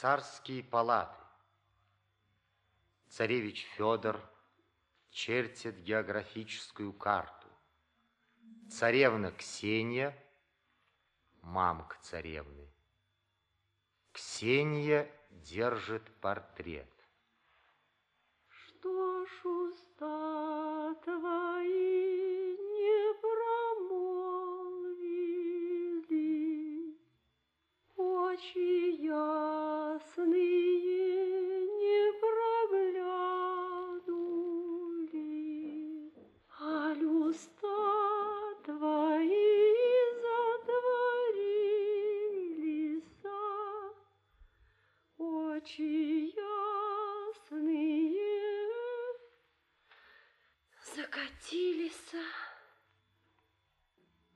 Царские палаты. Царевич Федор чертит географическую карту. Царевна Ксения, мамка царевны. Ксения держит портрет. Что ж закатились.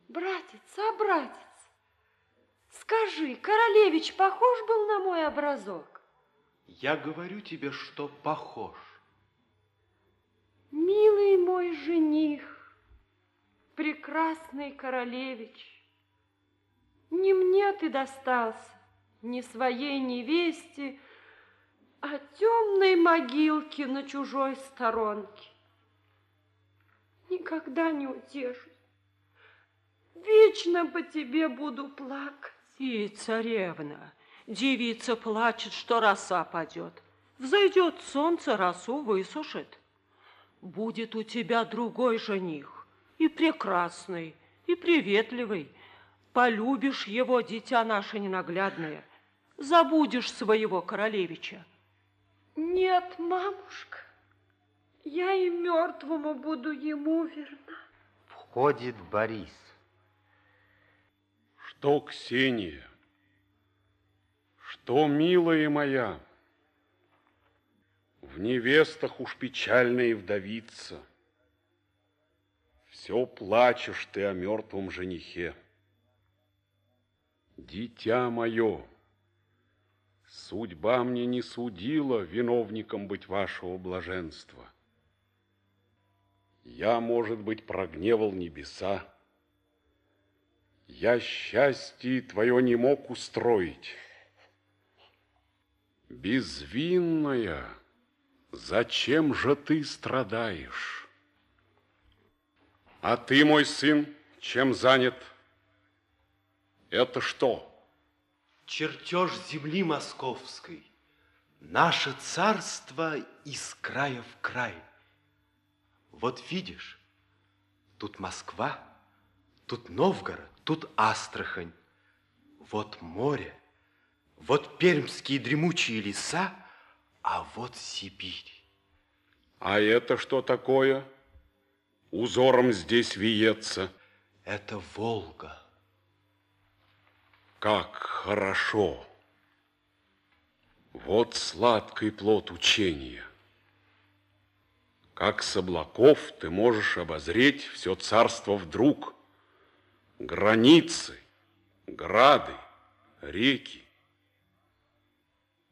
Братец, а братец, скажи, королевич похож был на мой образок? Я говорю тебе, что похож. Милый мой жених, прекрасный королевич, не мне ты достался, не своей невесте, а темной могилке на чужой сторонке. Никогда не утешусь. Вечно по тебе буду плакать. И, царевна, девица плачет, что роса падет. Взойдет солнце, росу высушит. Будет у тебя другой жених, и прекрасный, и приветливый. Полюбишь его, дитя наше ненаглядное, забудешь своего королевича. Нет, мамушка, я и мертвому буду ему верна. Входит Борис. Что, Ксения? Что, милая моя? В невестах уж печальная вдовица. Все плачешь ты о мертвом женихе. Дитя мое, судьба мне не судила виновником быть вашего блаженства. Я, может быть, прогневал небеса, я счастье твое не мог устроить. Безвинная, зачем же ты страдаешь? А ты, мой сын, чем занят? Это что? Чертеж земли московской. Наше царство из края в край. Вот видишь, тут Москва, тут Новгород, тут Астрахань. Вот море, вот пермские дремучие леса, а вот Сибирь. А это что такое? Узором здесь виется. Это Волга. Как хорошо! Вот сладкий плод учения. Как с облаков ты можешь обозреть все царство вдруг. Границы, грады, реки.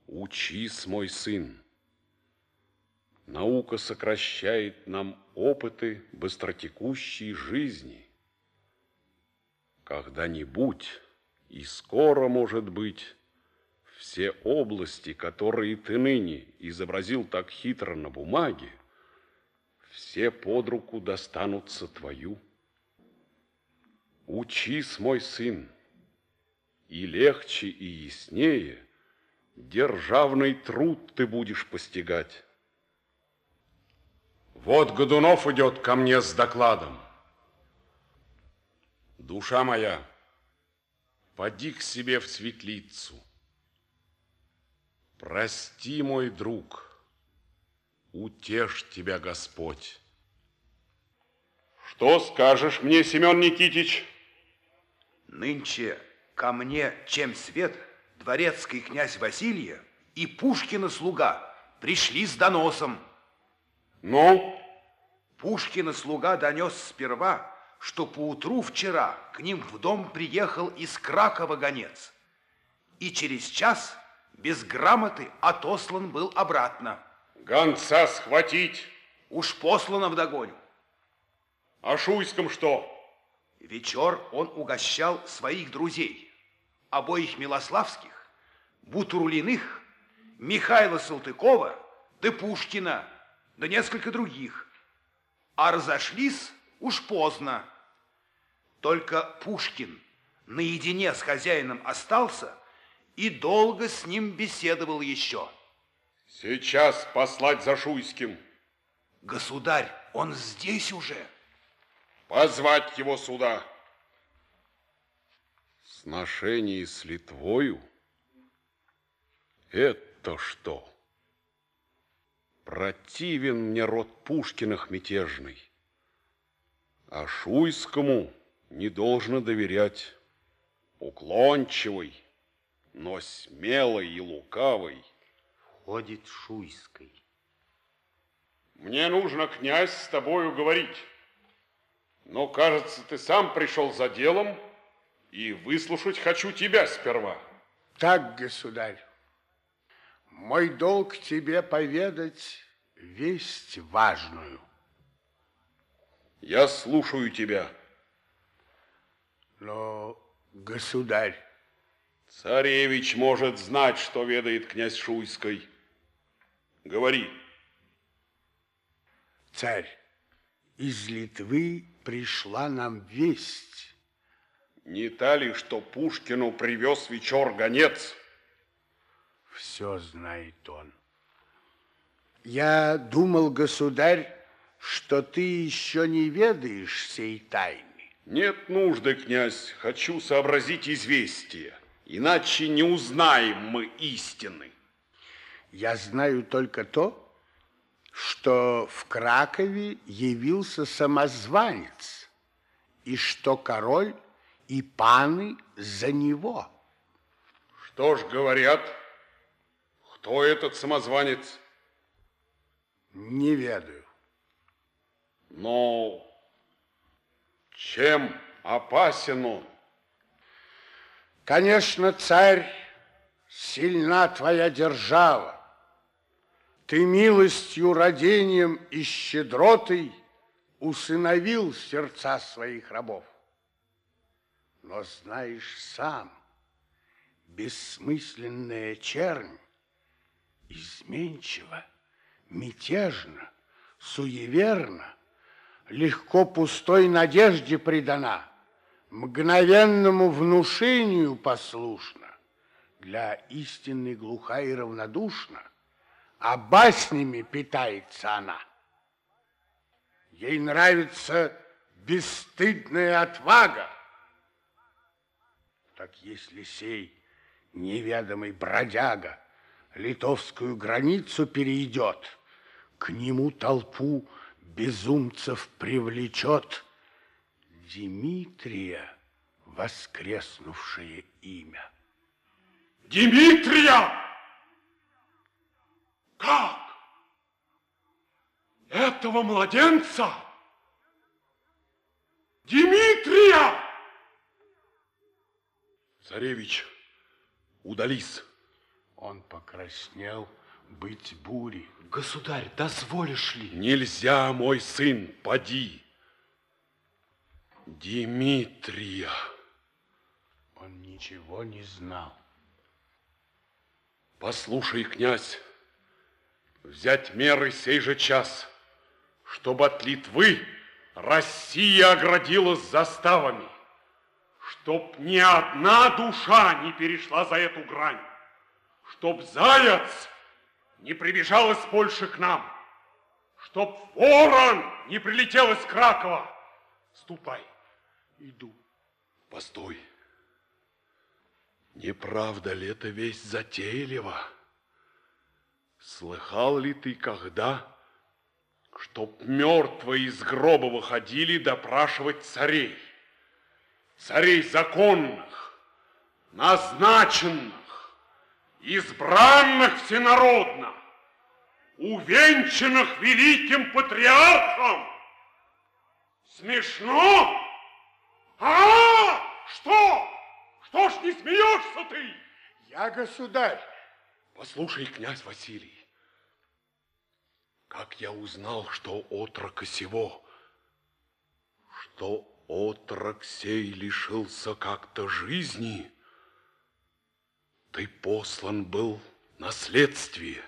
Учись, мой сын. Наука сокращает нам опыты быстротекущей жизни. Когда-нибудь и скоро, может быть, все области, которые ты ныне изобразил так хитро на бумаге, все под руку достанутся твою. Учись, мой сын, и легче, и яснее державный труд ты будешь постигать. Вот Годунов идет ко мне с докладом. Душа моя, поди к себе в светлицу. Прости, мой друг, утешь тебя Господь. Что скажешь мне, Семен Никитич? Нынче ко мне, чем свет, дворецкий князь Василия и Пушкина слуга пришли с доносом. Ну? Пушкина слуга донес сперва, что поутру вчера к ним в дом приехал из Кракова гонец. И через час без грамоты отослан был обратно. Гонца схватить. Уж послано вдогоню. А Шуйском что? Вечер он угощал своих друзей, обоих Милославских, Бутурлиных, Михаила Салтыкова, да Пушкина, да несколько других. А разошлись уж поздно. Только Пушкин наедине с хозяином остался и долго с ним беседовал еще. Сейчас послать за Шуйским. Государь, он здесь уже. Позвать его сюда. Сношение с Литвою? Это что? Противен мне род Пушкиных мятежный. А Шуйскому не должно доверять. Уклончивый, но смелый и лукавый. Входит Шуйской. Мне нужно, князь, с тобою говорить. Но, кажется, ты сам пришел за делом, и выслушать хочу тебя сперва. Так, государь, мой долг тебе поведать весть важную. Я слушаю тебя. Но, государь, Царевич может знать, что ведает князь Шуйской. Говори. царь, из Литвы пришла нам весть. Не та ли, что Пушкину привез вечер гонец? Все знает он. Я думал, государь, что ты еще не ведаешь сей тайны. Нет нужды, князь, хочу сообразить известие, иначе не узнаем мы истины. Я знаю только то, что в Кракове явился самозванец, и что король и паны за него. Что ж говорят? Кто этот самозванец? Не ведаю. Но чем опасен он? Конечно, царь, сильна твоя держава. Ты милостью, родением и щедротой усыновил сердца своих рабов. Но знаешь сам, бессмысленная чернь изменчива, мятежна, суеверна, легко пустой надежде предана, мгновенному внушению послушна, для истины глуха и равнодушна, а баснями питается она. Ей нравится бесстыдная отвага. Так если сей неведомый бродяга литовскую границу перейдет, к нему толпу безумцев привлечет Дмитрия, воскреснувшее имя. Дмитрия! Как? Этого младенца? Дмитрия! Царевич, удались. Он покраснел быть бури. Государь, дозволишь ли? Нельзя, мой сын, поди. Дмитрия. Он ничего не знал. Послушай, князь, взять меры сей же час, чтобы от Литвы Россия оградилась заставами, чтоб ни одна душа не перешла за эту грань, чтоб заяц не прибежал из Польши к нам, чтоб ворон не прилетел из Кракова. Ступай. Иду. Постой. Не правда ли это весть затейлива? Слыхал ли ты когда, чтоб мертвые из гроба выходили допрашивать царей? Царей законных, назначенных, избранных всенародно, увенчанных великим патриархом. Смешно? А, что? Что ж не смеешься ты? Я государь. Послушай, князь Василий, как я узнал, что отрока сего, что отрок сей лишился как-то жизни, Ты послан был наследствие.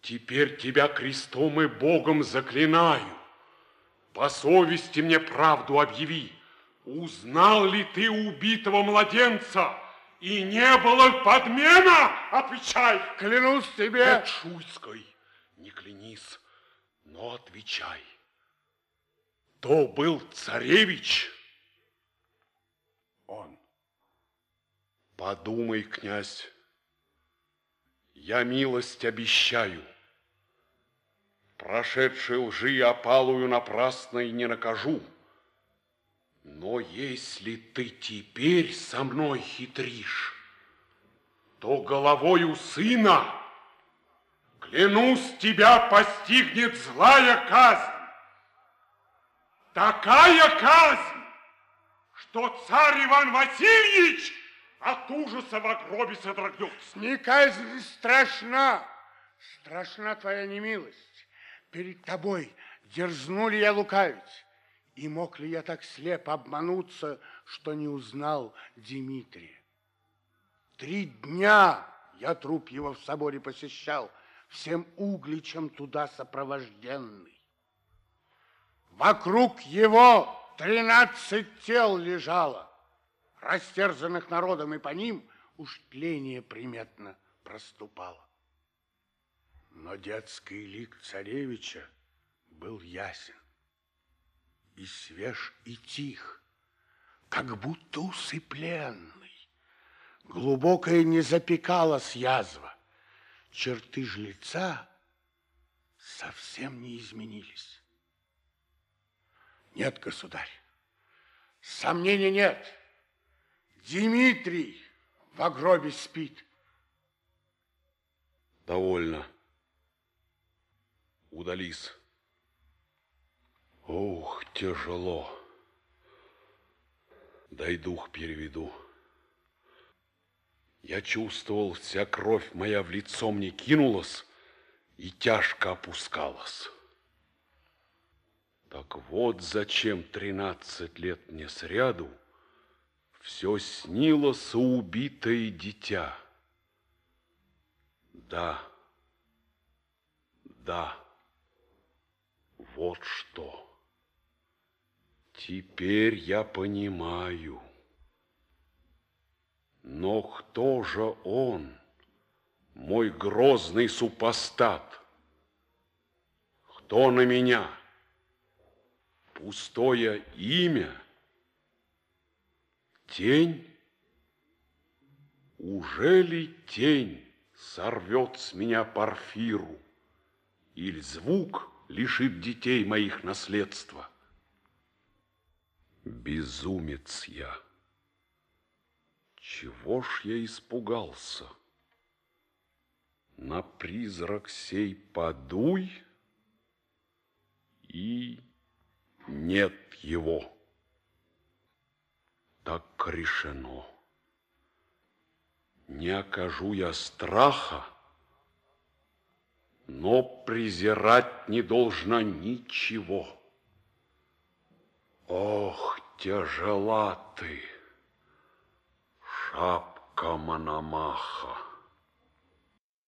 Теперь тебя крестом и Богом заклинаю. По совести мне правду объяви. Узнал ли ты убитого младенца? И не было подмена? Отвечай! Клянусь тебе. Нет, Шуйской, не клянись, но отвечай. То был царевич? Он. Подумай, князь, я милость обещаю. Прошедшей лжи опалую напрасной не накажу. Но если ты теперь со мной хитришь, то головою сына, клянусь, тебя постигнет злая казнь. Такая казнь, что царь Иван Васильевич от ужаса в гробе содрогнется. Не казнь страшна. Страшна твоя немилость. Перед тобой дерзнули я лукавить. И мог ли я так слепо обмануться, что не узнал Дмитрия? Три дня я труп его в соборе посещал, всем угличем туда сопровожденный. Вокруг его тринадцать тел лежало, растерзанных народом, и по ним уж тление приметно проступало. Но детский лик царевича был ясен и свеж, и тих, как будто усыпленный. Глубокая не запекалась язва. Черты ж лица совсем не изменились. Нет, государь, сомнений нет. Дмитрий в гробе спит. Довольно. Удались. Ух, тяжело. Дай дух переведу. Я чувствовал, вся кровь моя в лицо мне кинулась и тяжко опускалась. Так вот зачем тринадцать лет мне сряду все снилось убитое дитя. Да, да, вот что. Теперь я понимаю. Но кто же он, мой грозный супостат? Кто на меня? Пустое имя? Тень? Уже ли тень сорвет с меня парфиру? Или звук лишит детей моих наследства? Безумец я. Чего ж я испугался? На призрак сей подуй, и нет его. Так решено. Не окажу я страха, но презирать не должна ничего. Ох, тяжела ты, шапка Мономаха.